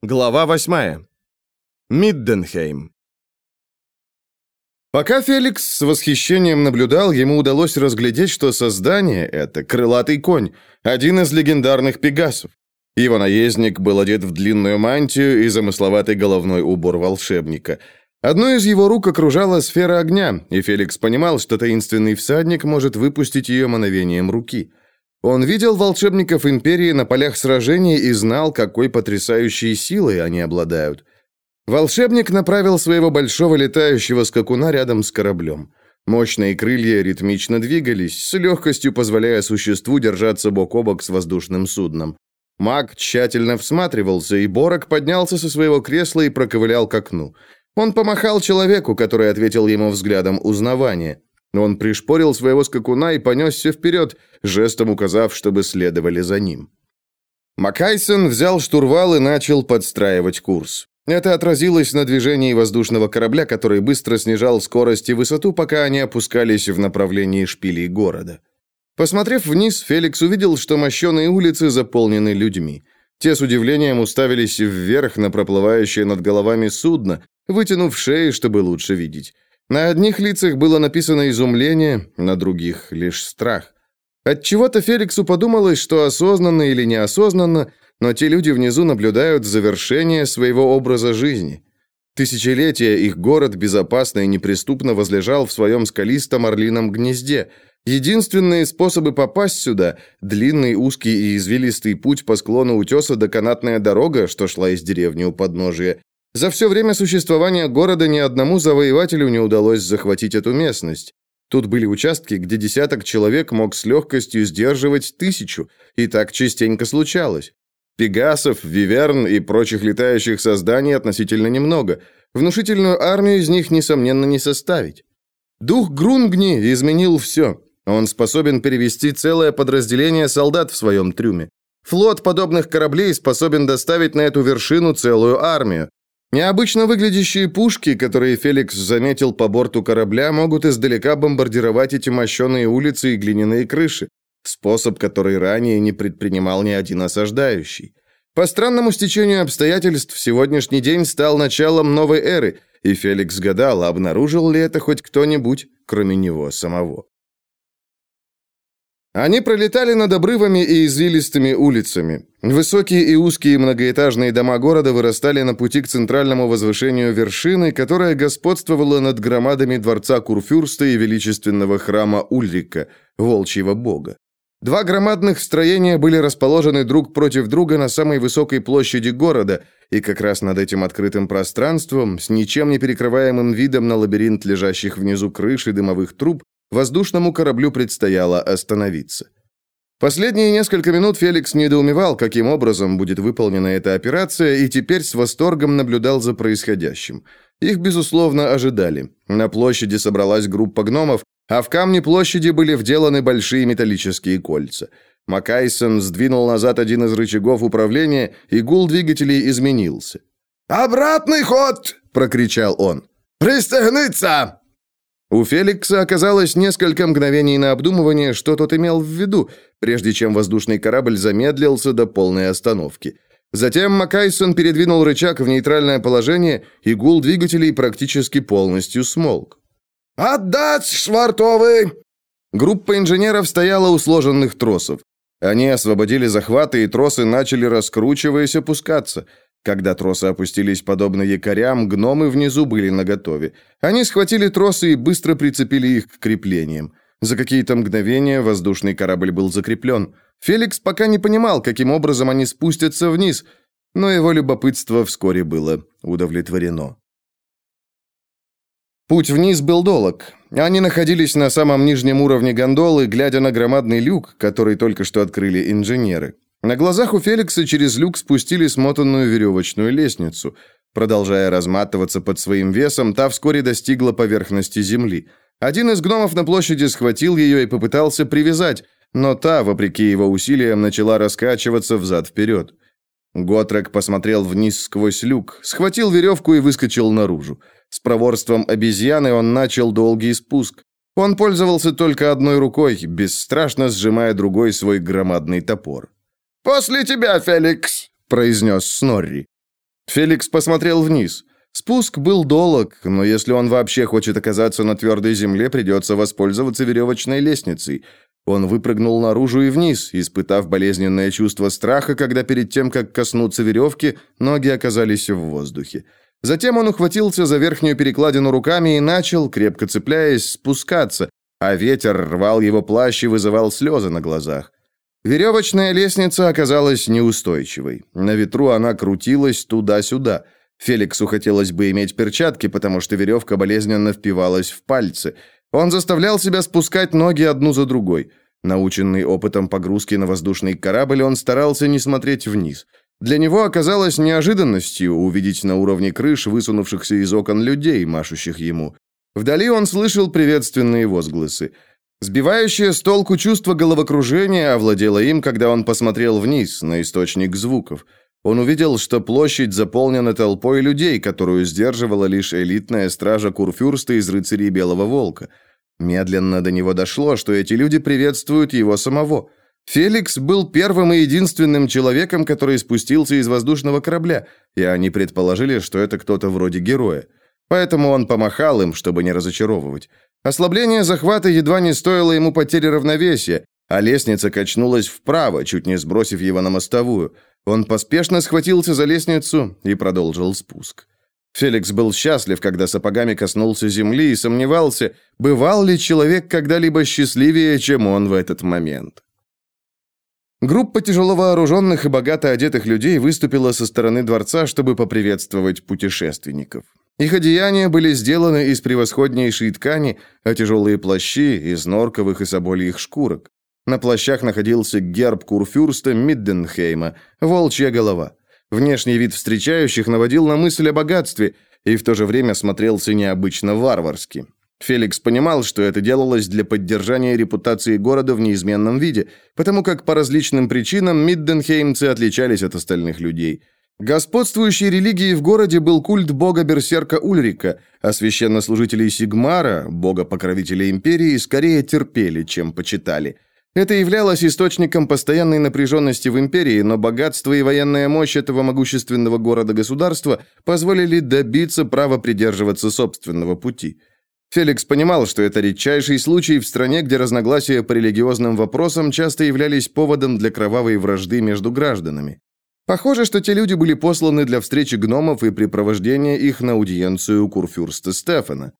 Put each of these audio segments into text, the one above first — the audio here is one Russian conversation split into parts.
Глава 8. Мидденхейм. Пока Феликс с восхищением наблюдал, ему удалось разглядеть, что создание это крылатый конь, один из легендарных пегасов. Его наездник был одет в длинную мантию и замысловатый головной убор волшебника. Одной из его рук окружала сфера огня, и Феликс понимал, что таинственный всадник может выпустить ее мановением руки. Он видел волшебников Империи на полях сражений и знал, какой потрясающей силой они обладают. Волшебник направил своего большого летающего скакуна рядом с кораблем. Мощные крылья ритмично двигались, с легкостью позволяя существу держаться бок о бок с воздушным судном. Маг тщательно всматривался, и Борок поднялся со своего кресла и проковылял к окну. Он помахал человеку, который ответил ему взглядом узнавания. Он пришпорил своего скакуна и понесся вперед, жестом указав, чтобы следовали за ним. Макайсон взял штурвал и начал подстраивать курс. Это отразилось на движении воздушного корабля, который быстро снижал скорость и высоту, пока они опускались в направлении шпилей города. Посмотрев вниз, Феликс увидел, что мощеные улицы заполнены людьми. Те с удивлением уставились вверх на проплывающее над головами судно, вытянув шеи, чтобы лучше видеть. На одних лицах было написано изумление, на других лишь страх. От чего-то Феликсу подумалось, что осознанно или неосознанно, но те люди внизу наблюдают завершение своего образа жизни. Тысячелетия их город безопасно и неприступно возлежал в своем скалистом орлином гнезде. Единственные способы попасть сюда – длинный, узкий и извилистый путь по склону утеса до канатная дорога, что шла из деревни у подножия, за все время существования города ни одному завоевателю не удалось захватить эту местность. Тут были участки, где десяток человек мог с легкостью сдерживать тысячу, и так частенько случалось. Пегасов, виверн и прочих летающих созданий относительно немного. Внушительную армию из них, несомненно, не составить. Дух Грунгни изменил все. Он способен перевести целое подразделение солдат в своем трюме. Флот подобных кораблей способен доставить на эту вершину целую армию. Необычно выглядящие пушки, которые Феликс заметил по борту корабля, могут издалека бомбардировать эти мощеные улицы и глиняные крыши. Способ, который ранее не предпринимал ни один осаждающий. По странному стечению обстоятельств, сегодняшний день стал началом новой эры, и Феликс гадал, обнаружил ли это хоть кто-нибудь, кроме него самого. Они пролетали над обрывами и извилистыми улицами. Высокие и узкие многоэтажные дома города вырастали на пути к центральному возвышению вершины, которая господствовала над громадами дворца Курфюрста и величественного храма Ульрика, волчьего бога. Два громадных строения были расположены друг против друга на самой высокой площади города, и как раз над этим открытым пространством, с ничем не перекрываемым видом на лабиринт лежащих внизу крыш и дымовых труб, воздушному кораблю предстояло остановиться. Последние несколько минут Феликс недоумевал, каким образом будет выполнена эта операция, и теперь с восторгом наблюдал за происходящим. Их, безусловно, ожидали. На площади собралась группа гномов, а в камне площади были вделаны большие металлические кольца. Макайсон сдвинул назад один из рычагов управления, и гул двигателей изменился. «Обратный ход!» – прокричал он. «Пристегнуться!» У Феликса оказалось несколько мгновений на обдумывание, что тот имел в виду, прежде чем воздушный корабль замедлился до полной остановки. Затем Макайсон передвинул рычаг в нейтральное положение, и гул двигателей практически полностью смолк. «Отдать швартовы!» Группа инженеров стояла у сложенных тросов. Они освободили захваты, и тросы начали, раскручиваясь, опускаться – когда тросы опустились подобно якорям, гномы внизу были наготове. Они схватили тросы и быстро прицепили их к креплениям. За какие-то мгновения воздушный корабль был закреплен. Феликс пока не понимал, каким образом они спустятся вниз, но его любопытство вскоре было удовлетворено. Путь вниз был долг. Они находились на самом нижнем уровне гондолы, глядя на громадный люк, который только что открыли инженеры. На глазах у Феликса через люк спустили смотанную веревочную лестницу. Продолжая разматываться под своим весом, та вскоре достигла поверхности земли. Один из гномов на площади схватил ее и попытался привязать, но та, вопреки его усилиям, начала раскачиваться взад-вперед. Готрек посмотрел вниз сквозь люк, схватил веревку и выскочил наружу. С проворством обезьяны он начал долгий спуск. Он пользовался только одной рукой, бесстрашно сжимая другой свой громадный топор. «После тебя, Феликс», — произнес Снорри. Феликс посмотрел вниз. Спуск был долг, но если он вообще хочет оказаться на твердой земле, придется воспользоваться веревочной лестницей. Он выпрыгнул наружу и вниз, испытав болезненное чувство страха, когда перед тем, как коснуться веревки, ноги оказались в воздухе. Затем он ухватился за верхнюю перекладину руками и начал, крепко цепляясь, спускаться, а ветер рвал его плащ и вызывал слезы на глазах. Веревочная лестница оказалась неустойчивой. На ветру она крутилась туда-сюда. Феликсу хотелось бы иметь перчатки, потому что веревка болезненно впивалась в пальцы – он заставлял себя спускать ноги одну за другой. Наученный опытом погрузки на воздушный корабль, он старался не смотреть вниз. Для него оказалось неожиданностью увидеть на уровне крыш высунувшихся из окон людей, машущих ему. Вдали он слышал приветственные возгласы. Сбивающее с толку чувство головокружения овладело им, когда он посмотрел вниз, на источник звуков. Он увидел, что площадь заполнена толпой людей, которую сдерживала лишь элитная стража Курфюрста из рыцарей Белого Волка. Медленно до него дошло, что эти люди приветствуют его самого. Феликс был первым и единственным человеком, который спустился из воздушного корабля, и они предположили, что это кто-то вроде героя. Поэтому он помахал им, чтобы не разочаровывать. Ослабление захвата едва не стоило ему потери равновесия, а лестница качнулась вправо, чуть не сбросив его на мостовую – он поспешно схватился за лестницу и продолжил спуск. Феликс был счастлив, когда сапогами коснулся земли и сомневался, бывал ли человек когда-либо счастливее, чем он в этот момент. Группа тяжеловооруженных и богато одетых людей выступила со стороны дворца, чтобы поприветствовать путешественников. Их одеяния были сделаны из превосходнейшей ткани, а тяжелые плащи – из норковых и собольих шкурок. На плащах находился герб курфюрста Мидденхейма, волчья голова. Внешний вид встречающих наводил на мысль о богатстве и в то же время смотрелся необычно варварски. Феликс понимал, что это делалось для поддержания репутации города в неизменном виде, потому как по различным причинам мидденхеймцы отличались от остальных людей. Господствующей религией в городе был культ бога-берсерка Ульрика, а священнослужителей Сигмара, бога-покровителя империи, скорее терпели, чем почитали – это являлось источником постоянной напряженности в империи, но богатство и военная мощь этого могущественного города-государства позволили добиться права придерживаться собственного пути. Феликс понимал, что это редчайший случай в стране, где разногласия по религиозным вопросам часто являлись поводом для кровавой вражды между гражданами. Похоже, что те люди были посланы для встречи гномов и препровождения их на аудиенцию курфюрста Стефана.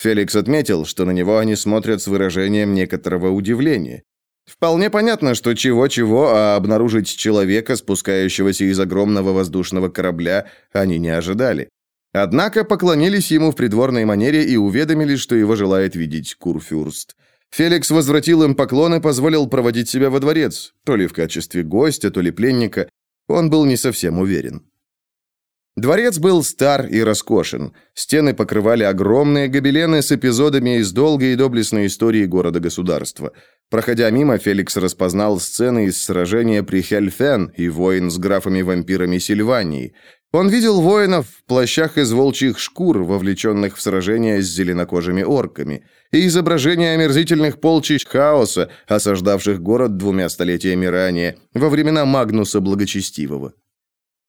Феликс отметил, что на него они смотрят с выражением некоторого удивления. Вполне понятно, что чего-чего, а обнаружить человека, спускающегося из огромного воздушного корабля, они не ожидали. Однако поклонились ему в придворной манере и уведомили, что его желает видеть Курфюрст. Феликс возвратил им поклон и позволил проводить себя во дворец, то ли в качестве гостя, то ли пленника. Он был не совсем уверен. Дворец был стар и роскошен. Стены покрывали огромные гобелены с эпизодами из долгой и доблестной истории города-государства. Проходя мимо, Феликс распознал сцены из сражения при Хельфен и воин с графами-вампирами Сильвании. Он видел воинов в плащах из волчьих шкур, вовлеченных в сражения с зеленокожими орками, и изображения омерзительных полчищ хаоса, осаждавших город двумя столетиями ранее, во времена Магнуса Благочестивого.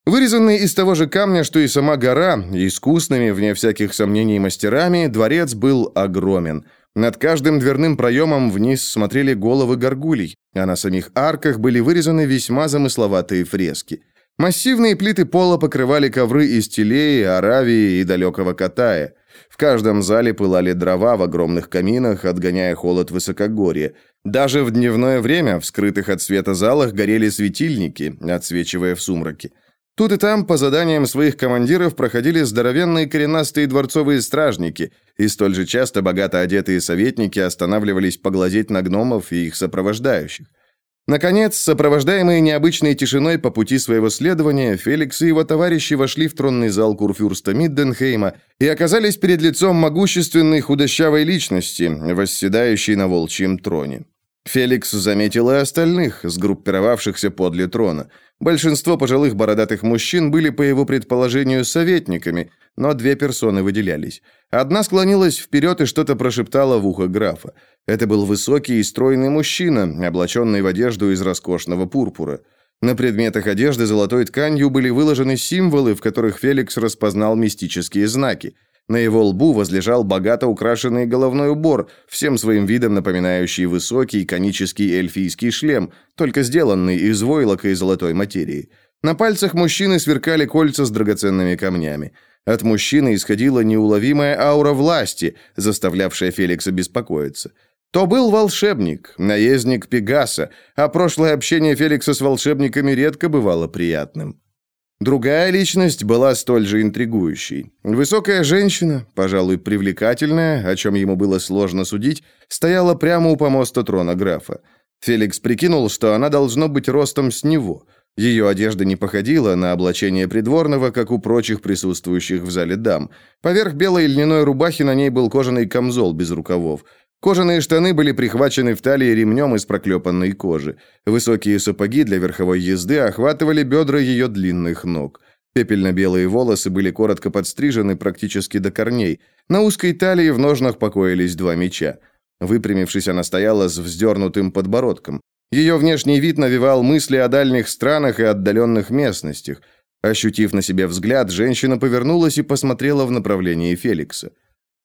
Вырезанный из того же камня, что и сама гора, искусными, вне всяких сомнений, мастерами, дворец был огромен. Над каждым дверным проемом вниз смотрели головы горгулей, а на самих арках были вырезаны весьма замысловатые фрески. Массивные плиты пола покрывали ковры из Телеи, Аравии и далекого Катая. В каждом зале пылали дрова в огромных каминах, отгоняя холод высокогорья. Даже в дневное время в скрытых от света залах горели светильники, отсвечивая в сумраке. Тут и там по заданиям своих командиров проходили здоровенные коренастые дворцовые стражники, и столь же часто богато одетые советники останавливались поглазеть на гномов и их сопровождающих. Наконец, сопровождаемые необычной тишиной по пути своего следования, Феликс и его товарищи вошли в тронный зал курфюрста Мидденхейма и оказались перед лицом могущественной худощавой личности, восседающей на волчьем троне. Феликс заметил и остальных, сгруппировавшихся подле трона – Большинство пожилых бородатых мужчин были, по его предположению, советниками, но две персоны выделялись. Одна склонилась вперед и что-то прошептала в ухо графа. Это был высокий и стройный мужчина, облаченный в одежду из роскошного пурпура. На предметах одежды золотой тканью были выложены символы, в которых Феликс распознал мистические знаки. На его лбу возлежал богато украшенный головной убор, всем своим видом напоминающий высокий конический эльфийский шлем, только сделанный из войлока и золотой материи. На пальцах мужчины сверкали кольца с драгоценными камнями. От мужчины исходила неуловимая аура власти, заставлявшая Феликса беспокоиться. То был волшебник, наездник Пегаса, а прошлое общение Феликса с волшебниками редко бывало приятным. Другая личность была столь же интригующей. Высокая женщина, пожалуй, привлекательная, о чем ему было сложно судить, стояла прямо у помоста трона графа. Феликс прикинул, что она должно быть ростом с него. Ее одежда не походила на облачение придворного, как у прочих присутствующих в зале дам. Поверх белой льняной рубахи на ней был кожаный камзол без рукавов. Кожаные штаны были прихвачены в талии ремнем из проклепанной кожи. Высокие сапоги для верховой езды охватывали бедра ее длинных ног. Пепельно-белые волосы были коротко подстрижены практически до корней. На узкой талии в ножнах покоились два меча. Выпрямившись, она стояла с вздернутым подбородком. Ее внешний вид навевал мысли о дальних странах и отдаленных местностях. Ощутив на себе взгляд, женщина повернулась и посмотрела в направлении Феликса.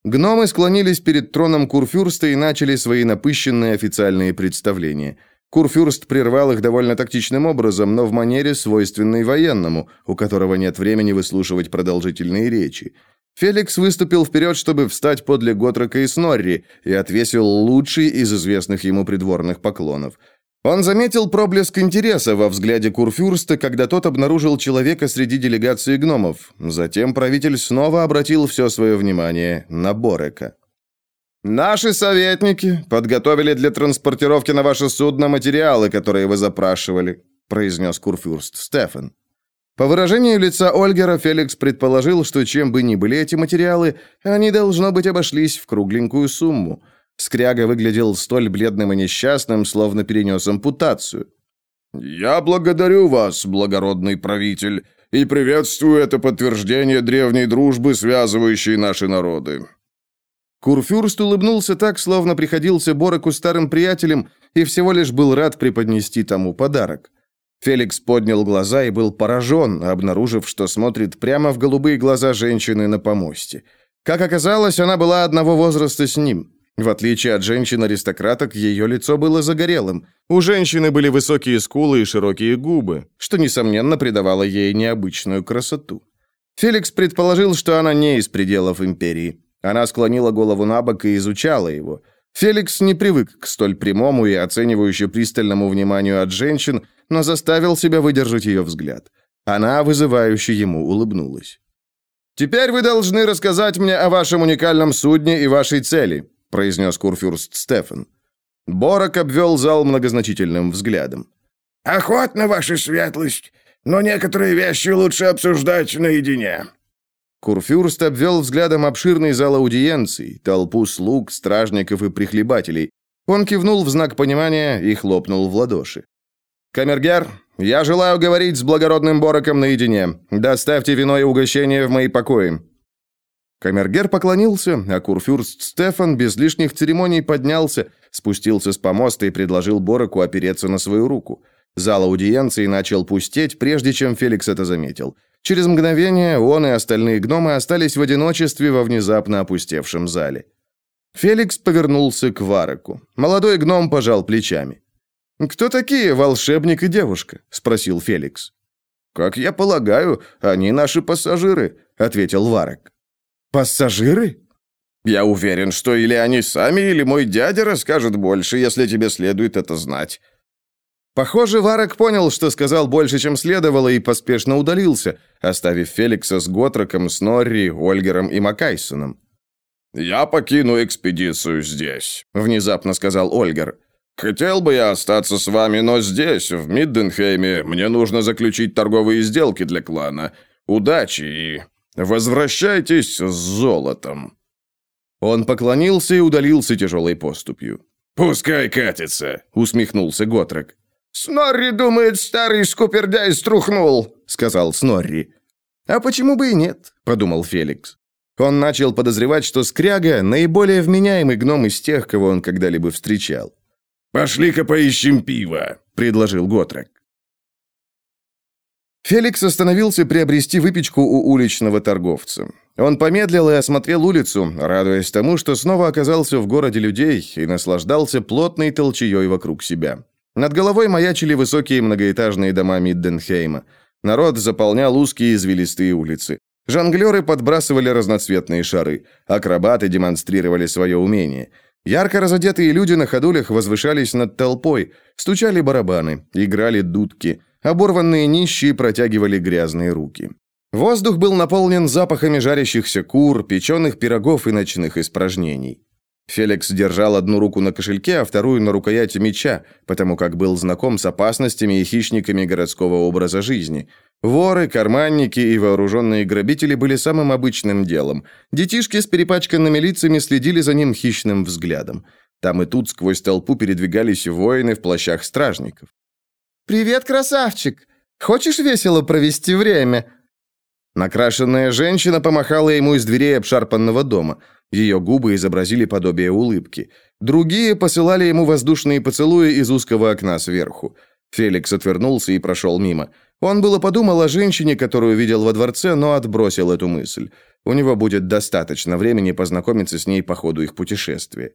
Гномы склонились перед троном Курфюрста и начали свои напыщенные официальные представления. Курфюрст прервал их довольно тактичным образом, но в манере, свойственной военному, у которого нет времени выслушивать продолжительные речи. Феликс выступил вперед, чтобы встать подле Готрока и Снорри, и отвесил лучший из известных ему придворных поклонов – он заметил проблеск интереса во взгляде Курфюрста, когда тот обнаружил человека среди делегации гномов. Затем правитель снова обратил все свое внимание на Борека. «Наши советники подготовили для транспортировки на ваше судно материалы, которые вы запрашивали», произнес Курфюрст Стефан. По выражению лица Ольгера, Феликс предположил, что чем бы ни были эти материалы, они, должно быть, обошлись в кругленькую сумму – Скряга выглядел столь бледным и несчастным, словно перенес ампутацию. «Я благодарю вас, благородный правитель, и приветствую это подтверждение древней дружбы, связывающей наши народы». Курфюрст улыбнулся так, словно приходился Бороку старым приятелем и всего лишь был рад преподнести тому подарок. Феликс поднял глаза и был поражен, обнаружив, что смотрит прямо в голубые глаза женщины на помосте. Как оказалось, она была одного возраста с ним. В отличие от женщин-аристократок, ее лицо было загорелым. У женщины были высокие скулы и широкие губы, что, несомненно, придавало ей необычную красоту. Феликс предположил, что она не из пределов империи. Она склонила голову на бок и изучала его. Феликс не привык к столь прямому и оценивающе пристальному вниманию от женщин, но заставил себя выдержать ее взгляд. Она вызывающе ему улыбнулась. «Теперь вы должны рассказать мне о вашем уникальном судне и вашей цели произнес курфюрст Стефан. Борок обвел зал многозначительным взглядом. «Охотно, ваша светлость, но некоторые вещи лучше обсуждать наедине». Курфюрст обвел взглядом обширный зал аудиенций, толпу слуг, стражников и прихлебателей. Он кивнул в знак понимания и хлопнул в ладоши. «Камергер, я желаю говорить с благородным Бороком наедине. Доставьте вино и угощение в мои покои. Камергер поклонился, а курфюрст Стефан без лишних церемоний поднялся, спустился с помоста и предложил Бороку опереться на свою руку. Зал аудиенции начал пустеть, прежде чем Феликс это заметил. Через мгновение он и остальные гномы остались в одиночестве во внезапно опустевшем зале. Феликс повернулся к Вареку. Молодой гном пожал плечами. «Кто такие волшебник и девушка?» – спросил Феликс. «Как я полагаю, они наши пассажиры», – ответил Варек. «Пассажиры?» «Я уверен, что или они сами, или мой дядя расскажет больше, если тебе следует это знать». Похоже, Варок понял, что сказал больше, чем следовало, и поспешно удалился, оставив Феликса с Готроком, Снорри, Ольгером и Макайсоном. «Я покину экспедицию здесь», — внезапно сказал Ольгер. «Хотел бы я остаться с вами, но здесь, в Мидденхейме, мне нужно заключить торговые сделки для клана. Удачи и Возвращайтесь с золотом». Он поклонился и удалился тяжелой поступью. «Пускай катится», — усмехнулся Готрек. «Снорри думает, старый скупердяй струхнул», — сказал Снорри. «А почему бы и нет?» — подумал Феликс. Он начал подозревать, что Скряга — наиболее вменяемый гном из тех, кого он когда-либо встречал. «Пошли-ка поищем пиво», — предложил Готрек. Феликс остановился приобрести выпечку у уличного торговца. Он помедлил и осмотрел улицу, радуясь тому, что снова оказался в городе людей и наслаждался плотной толчеей вокруг себя. Над головой маячили высокие многоэтажные дома Мидденхейма. Народ заполнял узкие извилистые улицы. Жонглеры подбрасывали разноцветные шары. Акробаты демонстрировали свое умение. Ярко разодетые люди на ходулях возвышались над толпой, стучали барабаны, играли дудки. Оборванные нищие протягивали грязные руки. Воздух был наполнен запахами жарящихся кур, печеных пирогов и ночных испражнений. Феликс держал одну руку на кошельке, а вторую на рукояти меча, потому как был знаком с опасностями и хищниками городского образа жизни. Воры, карманники и вооруженные грабители были самым обычным делом. Детишки с перепачканными лицами следили за ним хищным взглядом. Там и тут сквозь толпу передвигались воины в плащах стражников. «Привет, красавчик! Хочешь весело провести время?» Накрашенная женщина помахала ему из дверей обшарпанного дома – ее губы изобразили подобие улыбки. Другие посылали ему воздушные поцелуи из узкого окна сверху. Феликс отвернулся и прошел мимо. Он было подумал о женщине, которую видел во дворце, но отбросил эту мысль. У него будет достаточно времени познакомиться с ней по ходу их путешествия.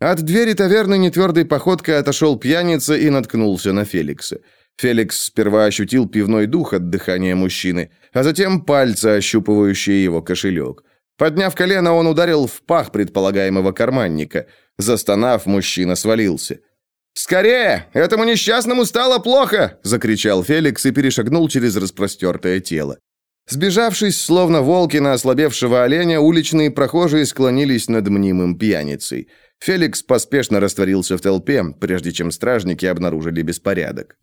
От двери таверны нетвердой походкой отошел пьяница и наткнулся на Феликса. Феликс сперва ощутил пивной дух от дыхания мужчины, а затем пальцы, ощупывающие его кошелек. Подняв колено, он ударил в пах предполагаемого карманника. Застонав, мужчина свалился. «Скорее! Этому несчастному стало плохо!» – закричал Феликс и перешагнул через распростертое тело. Сбежавшись, словно волки на ослабевшего оленя, уличные прохожие склонились над мнимым пьяницей. Феликс поспешно растворился в толпе, прежде чем стражники обнаружили беспорядок.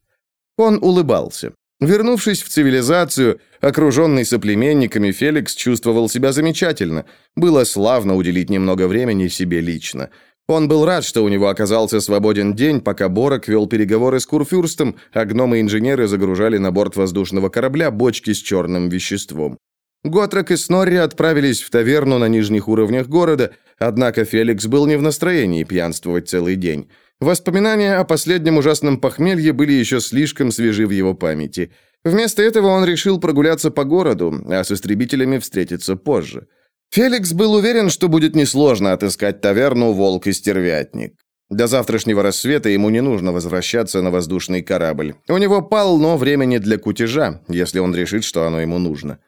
Он улыбался. Вернувшись в цивилизацию, окруженный соплеменниками, Феликс чувствовал себя замечательно. Было славно уделить немного времени себе лично. Он был рад, что у него оказался свободен день, пока Борок вел переговоры с Курфюрстом, а гномы-инженеры загружали на борт воздушного корабля бочки с черным веществом. Готрек и Снорри отправились в таверну на нижних уровнях города, однако Феликс был не в настроении пьянствовать целый день. Воспоминания о последнем ужасном похмелье были еще слишком свежи в его памяти. Вместо этого он решил прогуляться по городу, а с истребителями встретиться позже. Феликс был уверен, что будет несложно отыскать таверну «Волк и стервятник». До завтрашнего рассвета ему не нужно возвращаться на воздушный корабль. У него полно времени для кутежа, если он решит, что оно ему нужно.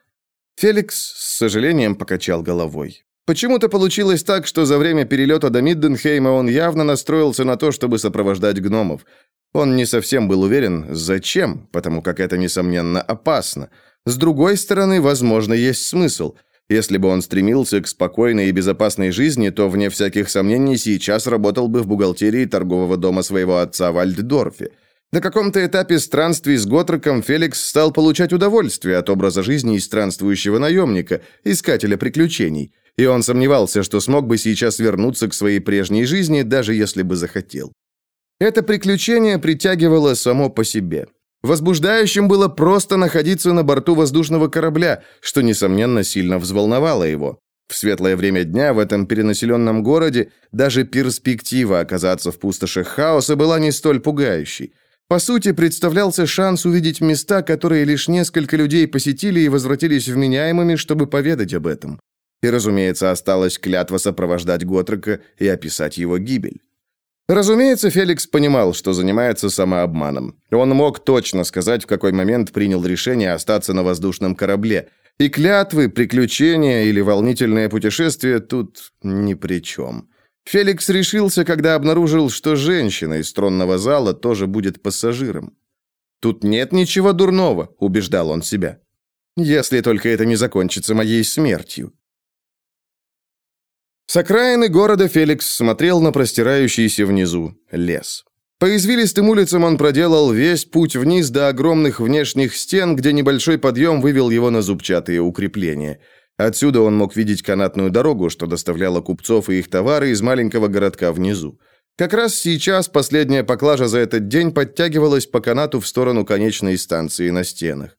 Феликс с сожалением покачал головой. Почему-то получилось так, что за время перелета до Мидденхейма он явно настроился на то, чтобы сопровождать гномов. Он не совсем был уверен, зачем, потому как это, несомненно, опасно. С другой стороны, возможно, есть смысл. Если бы он стремился к спокойной и безопасной жизни, то, вне всяких сомнений, сейчас работал бы в бухгалтерии торгового дома своего отца в Альддорфе. На каком-то этапе странствий с Готроком Феликс стал получать удовольствие от образа жизни странствующего наемника, искателя приключений – и он сомневался, что смог бы сейчас вернуться к своей прежней жизни, даже если бы захотел. Это приключение притягивало само по себе. Возбуждающим было просто находиться на борту воздушного корабля, что, несомненно, сильно взволновало его. В светлое время дня в этом перенаселенном городе даже перспектива оказаться в пустошах хаоса была не столь пугающей. По сути, представлялся шанс увидеть места, которые лишь несколько людей посетили и возвратились вменяемыми, чтобы поведать об этом. И, разумеется, осталась клятва сопровождать Готрека и описать его гибель. Разумеется, Феликс понимал, что занимается самообманом. Он мог точно сказать, в какой момент принял решение остаться на воздушном корабле. И клятвы, приключения или волнительное путешествие тут ни при чем. Феликс решился, когда обнаружил, что женщина из тронного зала тоже будет пассажиром. «Тут нет ничего дурного», — убеждал он себя. «Если только это не закончится моей смертью». С окраины города Феликс смотрел на простирающийся внизу лес. По извилистым улицам он проделал весь путь вниз до огромных внешних стен, где небольшой подъем вывел его на зубчатые укрепления. Отсюда он мог видеть канатную дорогу, что доставляла купцов и их товары из маленького городка внизу. Как раз сейчас последняя поклажа за этот день подтягивалась по канату в сторону конечной станции на стенах.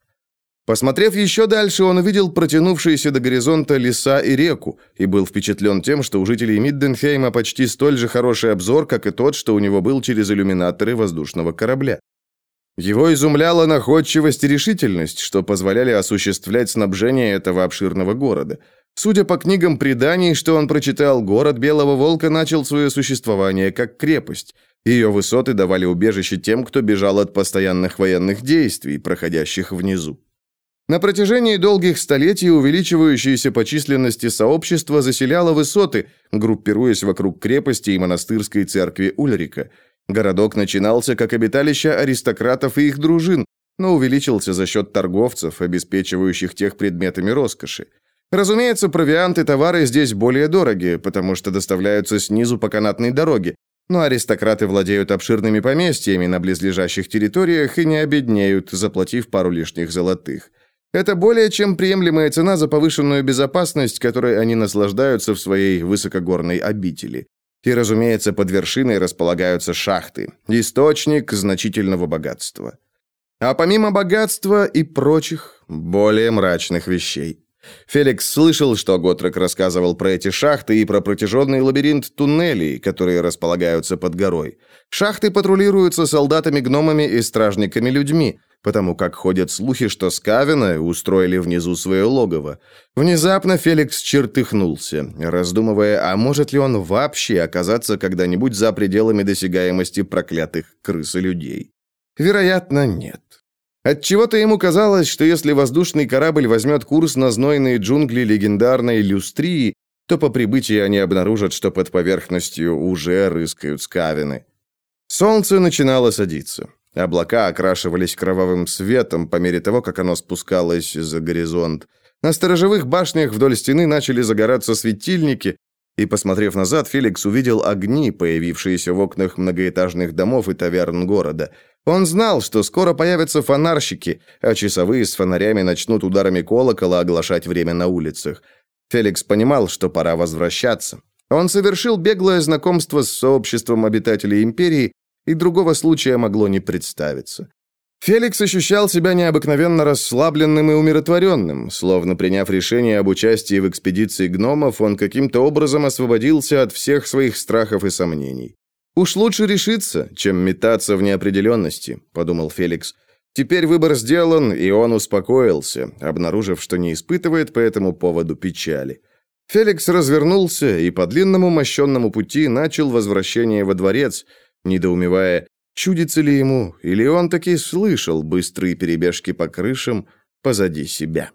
Посмотрев еще дальше, он увидел протянувшиеся до горизонта леса и реку и был впечатлен тем, что у жителей Мидденхейма почти столь же хороший обзор, как и тот, что у него был через иллюминаторы воздушного корабля. Его изумляла находчивость и решительность, что позволяли осуществлять снабжение этого обширного города. Судя по книгам преданий, что он прочитал, город Белого Волка начал свое существование как крепость. Ее высоты давали убежище тем, кто бежал от постоянных военных действий, проходящих внизу. На протяжении долгих столетий увеличивающееся по численности сообщество заселяло высоты, группируясь вокруг крепости и монастырской церкви Ульрика – Городок начинался как обиталище аристократов и их дружин, но увеличился за счет торговцев, обеспечивающих тех предметами роскоши. Разумеется, провианты и товары здесь более дороги, потому что доставляются снизу по канатной дороге, но аристократы владеют обширными поместьями на близлежащих территориях и не обеднеют, заплатив пару лишних золотых. Это более чем приемлемая цена за повышенную безопасность, которой они наслаждаются в своей высокогорной обители. И, разумеется, под вершиной располагаются шахты, источник значительного богатства. А помимо богатства и прочих, более мрачных вещей. Феликс слышал, что Готрек рассказывал про эти шахты и про протяженный лабиринт туннелей, которые располагаются под горой. Шахты патрулируются солдатами-гномами и стражниками-людьми, потому как ходят слухи, что Скавина устроили внизу свое логово. Внезапно Феликс чертыхнулся, раздумывая, а может ли он вообще оказаться когда-нибудь за пределами досягаемости проклятых крыс и людей. Вероятно, нет. Отчего-то ему казалось, что если воздушный корабль возьмет курс на знойные джунгли легендарной Люстрии, то по прибытии они обнаружат, что под поверхностью уже рыскают скавины. Солнце начинало садиться. Облака окрашивались кровавым светом по мере того, как оно спускалось за горизонт. На сторожевых башнях вдоль стены начали загораться светильники, и, посмотрев назад, Феликс увидел огни, появившиеся в окнах многоэтажных домов и таверн города. Он знал, что скоро появятся фонарщики, а часовые с фонарями начнут ударами колокола оглашать время на улицах. Феликс понимал, что пора возвращаться. Он совершил беглое знакомство с сообществом обитателей империи и другого случая могло не представиться. Феликс ощущал себя необыкновенно расслабленным и умиротворенным, словно приняв решение об участии в экспедиции гномов, он каким-то образом освободился от всех своих страхов и сомнений. «Уж лучше решиться, чем метаться в неопределенности», — подумал Феликс. Теперь выбор сделан, и он успокоился, обнаружив, что не испытывает по этому поводу печали. Феликс развернулся и по длинному мощенному пути начал возвращение во дворец — недоумевая, чудится ли ему, или он таки слышал быстрые перебежки по крышам позади себя.